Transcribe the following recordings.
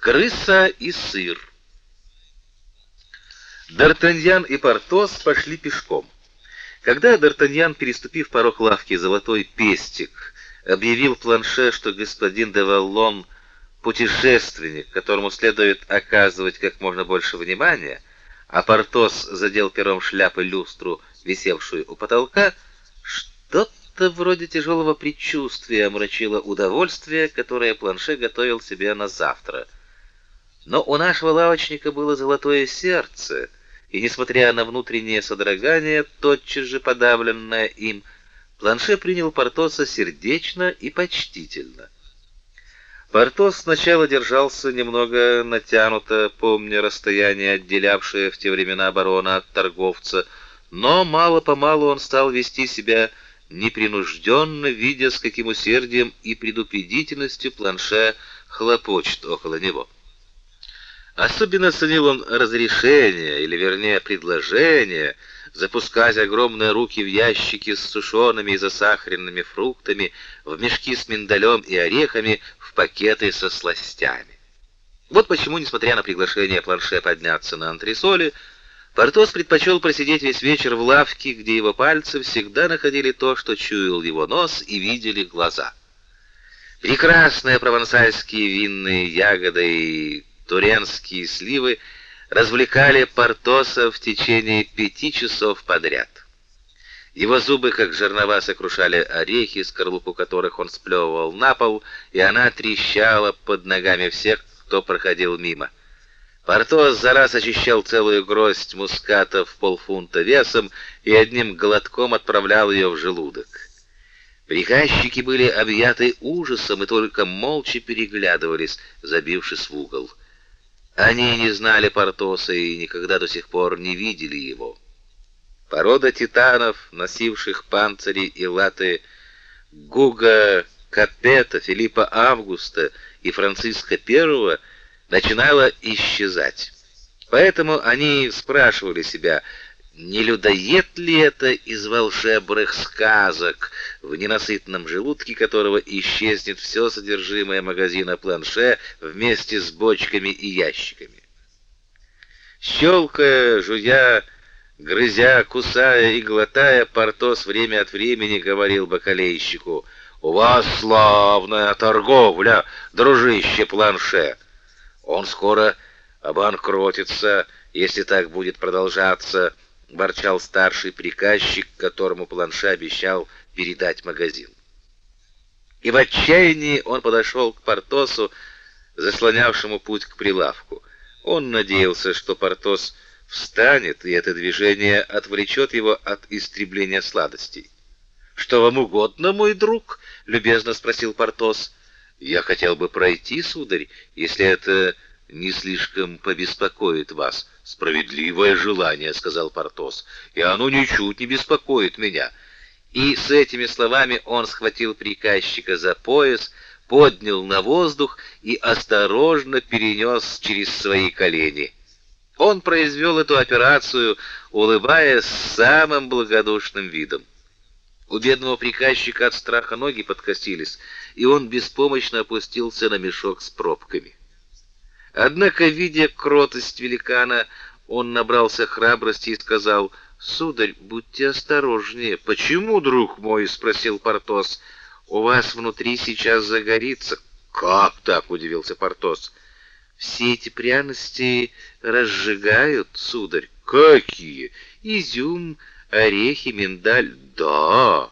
Крыса и сыр. Д'Артаньян и Портос пошли пешком. Когда Д'Артаньян, переступив порог лавки «Золотой пестик», объявил планше, что господин де Валлон путешественник, которому следует оказывать как можно больше внимания, а Портос задел пером шляпы люстру, висевшую у потолка, что-то вроде тяжелого предчувствия омрачило удовольствие, которое планше готовил себе на завтра — но у нашего лавочника было золотое сердце, и несмотря на внутреннее содрогание, тотчас же подавленное им, Планше принял Портоса сердечно и почтительно. Портос сначала держался немного натянуто, помня расстояние, отделявшее в те времена барона от торговца, но мало-помалу он стал вести себя непринужденно, видя, с каким усердием и предупредительностью Планше хлопочет около него. Особенно ценил он разрешение, или вернее предложение, запускать огромные руки в ящики с сушеными и засахаренными фруктами, в мешки с миндалем и орехами, в пакеты со сластями. Вот почему, несмотря на приглашение планше подняться на антресоли, Портос предпочел просидеть весь вечер в лавке, где его пальцы всегда находили то, что чуял его нос и видели глаза. Прекрасные провансальские винные ягоды и туренские сливы развлекали Портоса в течение пяти часов подряд. Его зубы, как жернова, сокрушали орехи, скорлупу которых он сплевывал на пол, и она трещала под ногами всех, кто проходил мимо. Портос за раз очищал целую гроздь муската в полфунта весом и одним глотком отправлял ее в желудок. Приказчики были объяты ужасом и только молча переглядывались, забившись в угол. Они не знали Портоса и никогда до сих пор не видели его. Порода титанов, носивших панцири и латы Гуга Капета, Филиппа Августа и Франциска I, начинала исчезать. Поэтому они спрашивали себя, не людоед ли это из волшебных сказок, в ненасытном желудке которого исчезнет все содержимое магазина планше вместе с бочками и ящиками? Щелкая, жуя, грызя, кусая и глотая, Портос время от времени говорил бакалейщику, «У вас славная торговля, дружище планше. Он скоро обанкротится, если так будет продолжаться» ворчал старший приказчик, которому Планше обещал передать магазин. И в отчаянии он подошел к Портосу, заслонявшему путь к прилавку. Он надеялся, что Портос встанет, и это движение отвлечет его от истребления сладостей. Что вам угодно, мой друг? любезно спросил Портос. Я хотел бы пройти, сударь, если это не слишком побеспокоит вас. Справедливое желание, сказал Портос. И оно ничуть не беспокоит меня. И с этими словами он схватил приказчика за пояс, поднял на воздух и осторожно перенес через свои колени. Он произвел эту операцию, улыбаясь самым благодушным видом. У бедного приказчика от страха ноги подкосились, и он беспомощно опустился на мешок с пробками. Однако, видя кротость великана, он набрался храбрости и сказал: "Сударь, будьте осторожнее". "Почему, друг мой?" спросил Портос. "У вас внутри сейчас загорится". "Как так?" удивился Портос. "Все эти пряности разжигают, сударь". "Какие? Изюм, орехи, миндаль?" "Да.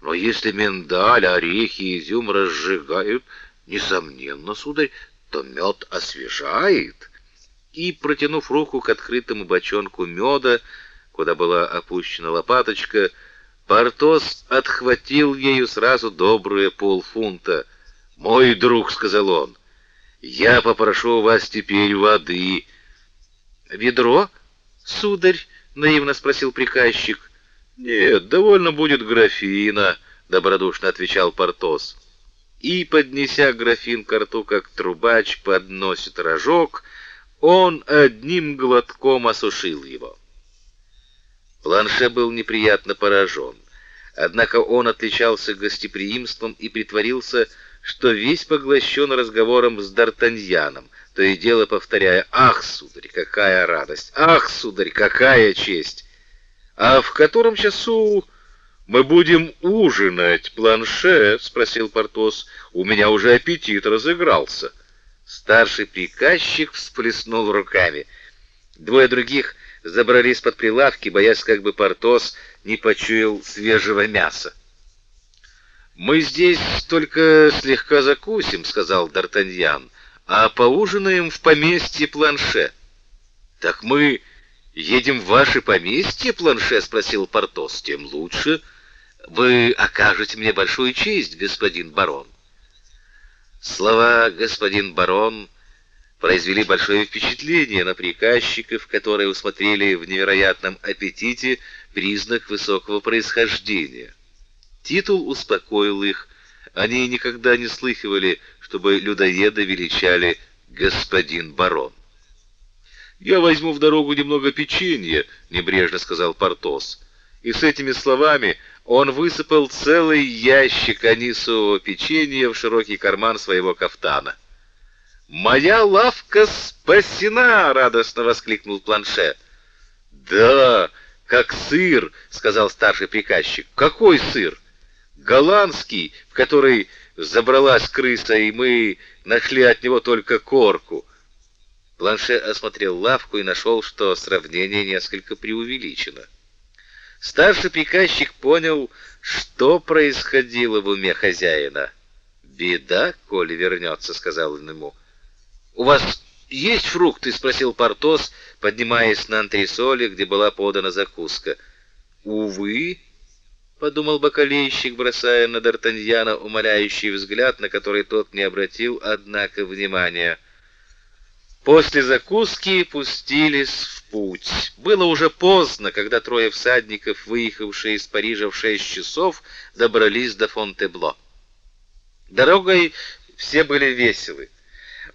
Но если миндаль, орехи изюм разжигают, несомненно, сударь, то мед освежает. И протянув руку к открытому бочонку меда, куда была опущена лопаточка, Портос отхватил ею сразу добрые полфунта. "Мой друг", сказал он. "Я попрошу у вас теперь воды". "Ведро, сударь?" наивно спросил приказчик. "Нет, довольно будет графина", добродушно отвечал Портос и, поднеся графин к рту, как трубач подносит рожок, он одним глотком осушил его. Планше был неприятно поражен. Однако он отличался гостеприимством и притворился, что весь поглощен разговором с Д'Артаньяном, то и дело повторяя «Ах, сударь, какая радость! Ах, сударь, какая честь!» «А в котором часу мы будем ужинать, планше?» — спросил Портос. «У меня уже аппетит разыгрался». Старший приказчик всплеснул руками. Двое других забрались под прилавки, боясь, как бы Портос не почуял свежего мяса. «Мы здесь только слегка закусим», — сказал Д'Артаньян, «а поужинаем в поместье Планше». «Так мы едем в ваше поместье, Планше?» — спросил Портос. «Тем лучше. Вы окажете мне большую честь, господин барон». Слова «господин барон» произвели большое впечатление на приказчиков, которые усмотрели в невероятном аппетите признак высокого происхождения. Титул успокоил их. Они никогда не слыхивали, чтобы людоеда величали господин барон. Я возьму в дорогу немного печенья, небрежно сказал Портос. И с этими словами он высыпал целый ящик анисового печенья в широкий карман своего кафтана. «Моя лавка спасена!» — радостно воскликнул Планше. «Да, как сыр!» — сказал старший приказчик. «Какой сыр?» «Голландский, в который забралась крыса, и мы нашли от него только корку». Планше осмотрел лавку и нашел, что сравнение несколько преувеличено. Старший приказчик понял, что происходило в уме хозяина. «Беда, коли вернется», — сказал он ему. «У вас есть фрукты?» — спросил Портос, поднимаясь на антресоли, где была подана закуска. «Увы», — подумал бакалейщик, бросая на Д'Артаньяна умоляющий взгляд, на который тот не обратил, однако, внимания. После закуски пустились в путь. Было уже поздно, когда трое всадников, выехавшие из Парижа в шесть часов, добрались до Фонтебло. Дорогой все были веселы.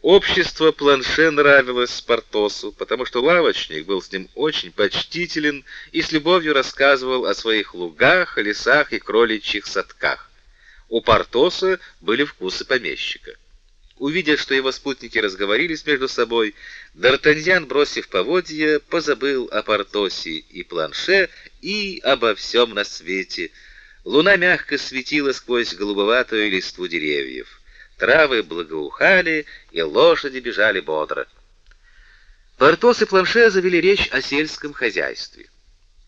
Общество Планше нравилось Портосу, потому что лавочник был с ним очень почтителен и с любовью рассказывал о своих лугах, лесах и кроличьих садках. У Портоса были вкусы помещика. Увидев, что его спутники разговорились между собой, Д'Артаньян, бросив поводья, позабыл о Портосе и Планше и обо всем на свете. Луна мягко светила сквозь голубоватую листву деревьев. Травы благоухали, и лошади бежали бодро. Портос и Планше завели речь о сельском хозяйстве.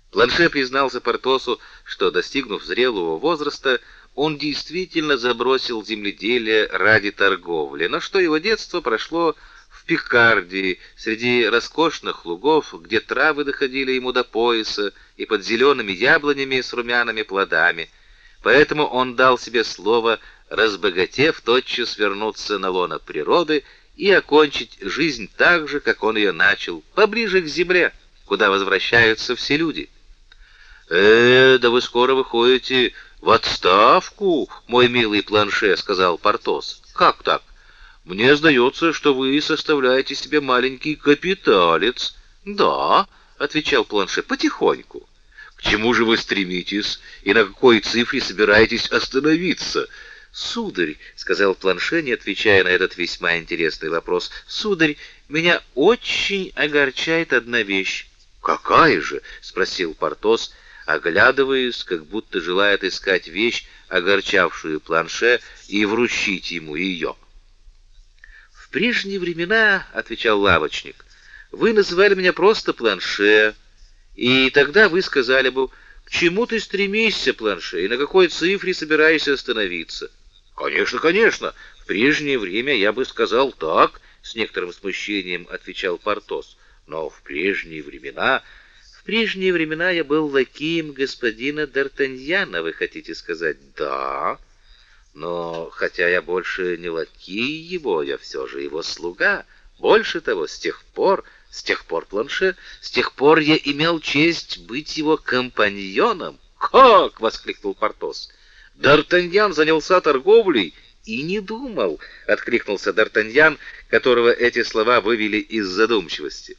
Планше признался Портосу, что, достигнув зрелого возраста, он действительно забросил земледелие ради торговли, но что его детство прошло в Пикардии, среди роскошных лугов, где травы доходили ему до пояса, и под зелеными яблонями с румяными плодами. Поэтому он дал себе слово, разбогатев, тотчас вернуться на лоно природы и окончить жизнь так же, как он ее начал, поближе к земле, куда возвращаются все люди. «Э, да вы скоро выходите в отставку, мой милый планше, сказал Портос. Как так? Мне сдается, что вы составляете себе маленький капиталец. Да, отвечал планше потихоньку. К чему же вы стремитесь и на какой цифре собираетесь остановиться? Сударь, сказал планше, не отвечая на этот весьма интересный вопрос. Сударь, меня очень огорчает одна вещь. Какая же? спросил Портос оглядываясь, как будто желая отыскать вещь, огорчавшую планше, и вручить ему ее. «В прежние времена, — отвечал лавочник, — вы называли меня просто планше, и тогда вы сказали бы, к чему ты стремишься, планше, и на какой цифре собираешься остановиться?» «Конечно, конечно, в прежнее время я бы сказал так, — с некоторым смущением отвечал Портос, — но в прежние времена в прежние времена я был лакеем господина Д'Артаньяна, вы хотите сказать? Да. Но хотя я больше не лакей его, я все же его слуга. Больше того, с тех пор, с тех пор, Планше, с тех пор я имел честь быть его компаньоном. Как, воскликнул Портос. Д'Артаньян занялся торговлей и не думал, откликнулся Д'Артаньян, которого эти слова вывели из задумчивости.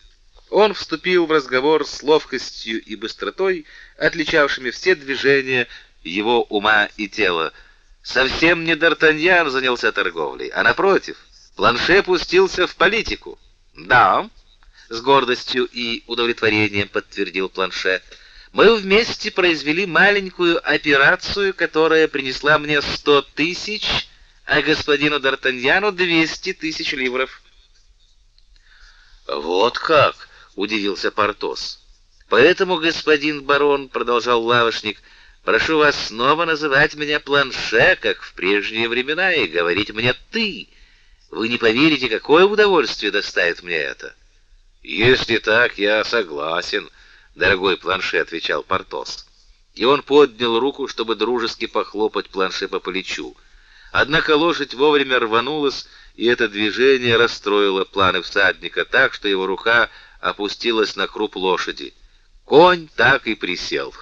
Он вступил в разговор с ловкостью и быстротой, отличавшими все движения его ума и тела. Совсем не Д'Артаньян занялся торговлей, а напротив, Планше пустился в политику. Да, с гордостью и удовлетворением подтвердил Планше. Мы вместе произвели маленькую операцию, которая принесла мне сто тысяч, а господину Д'Артаньяну двести тысяч ливров. Вот как, удивился Портос. Поэтому, господин барон, продолжал лавочник, прошу вас снова называть меня Планше, как в прежние времена, и говорить мне ты. Вы не поверите, какое удовольствие доставит мне это. Если так, я согласен, дорогой Планше, отвечал Портос. И он поднял руку, чтобы дружески похлопать Планше по плечу. Однако лошадь вовремя рванулась, и это движение расстроило планы всадника так, что его рука опустилась на круп лошади. Конь так и присел.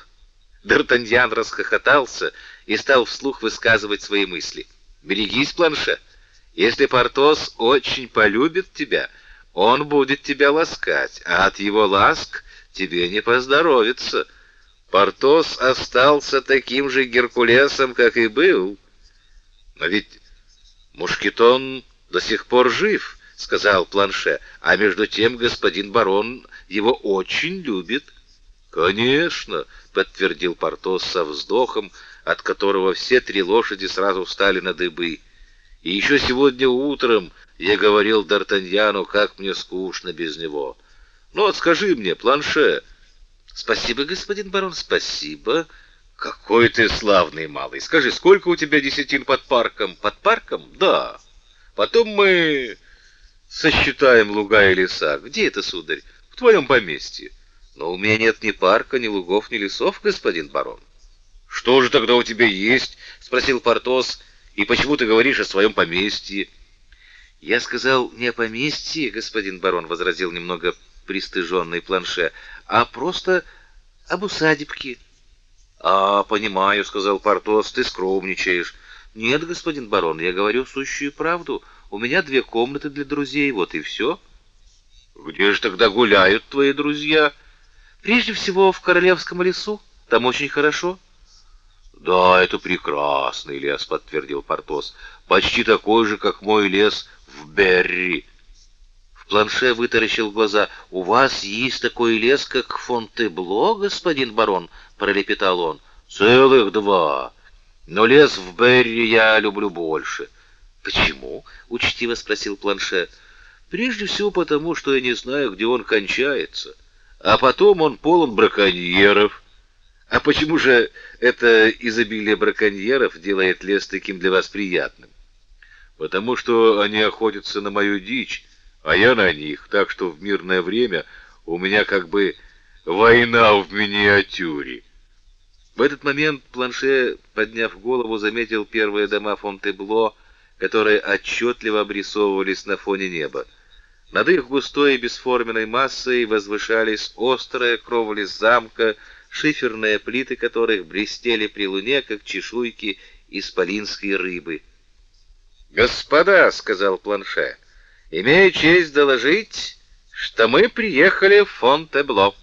Д'Артаньян расхохотался и стал вслух высказывать свои мысли. «Берегись, Планше! Если Портос очень полюбит тебя, он будет тебя ласкать, а от его ласк тебе не поздоровится. Портос остался таким же Геркулесом, как и был. Но ведь Мушкетон до сих пор жив, сказал Планше, а между тем господин барон его очень любит. Конечно, подтвердил Портос со вздохом, от которого все три лошади сразу встали на дыбы. И еще сегодня утром я говорил Д'Артаньяну, как мне скучно без него. Ну, вот скажи мне, планше. Спасибо, господин барон, спасибо. Какой ты славный малый. Скажи, сколько у тебя десятин под парком? Под парком? Да. Потом мы сосчитаем луга и леса. Где это, сударь? В твоем поместье. Но у меня нет ни парка, ни лугов, ни лесов, господин барон. Что же тогда у тебя есть? спросил Портос. И почему ты говоришь о своем поместье? Я сказал не о поместье, господин барон, возразил немного пристыженный Планше, а просто об усадебке. А, понимаю, сказал Портос, ты скромничаешь. Нет, господин барон, я говорю сущую правду. У меня две комнаты для друзей, вот и все. Где же тогда гуляют твои друзья? Прежде всего в королевском лесу. Там очень хорошо. Да, это прекрасный лес, подтвердил Портос. Почти такой же, как мой лес в Берри. В планше вытаращил глаза. У вас есть такой лес, как Фонтебло, господин барон, пролепетал он. Целых два. Но лес в Берри я люблю больше. Почему? учтиво спросил планше. Прежде всего потому, что я не знаю, где он кончается, а потом он полон браконьеров. А почему же это изобилие браконьеров делает лес таким для вас приятным? потому что они охотятся на мою дичь, а я на них, так что в мирное время у меня как бы война в миниатюре. В этот момент Планше, подняв голову, заметил первые дома Фонтебло, которые отчетливо обрисовывались на фоне неба. Над их густой и бесформенной массой возвышались острые кровли замка, шиферные плиты которых блестели при луне, как чешуйки исполинской рыбы. "Господа", сказал Планше. "Имею честь доложить, что мы приехали в Фонтебло".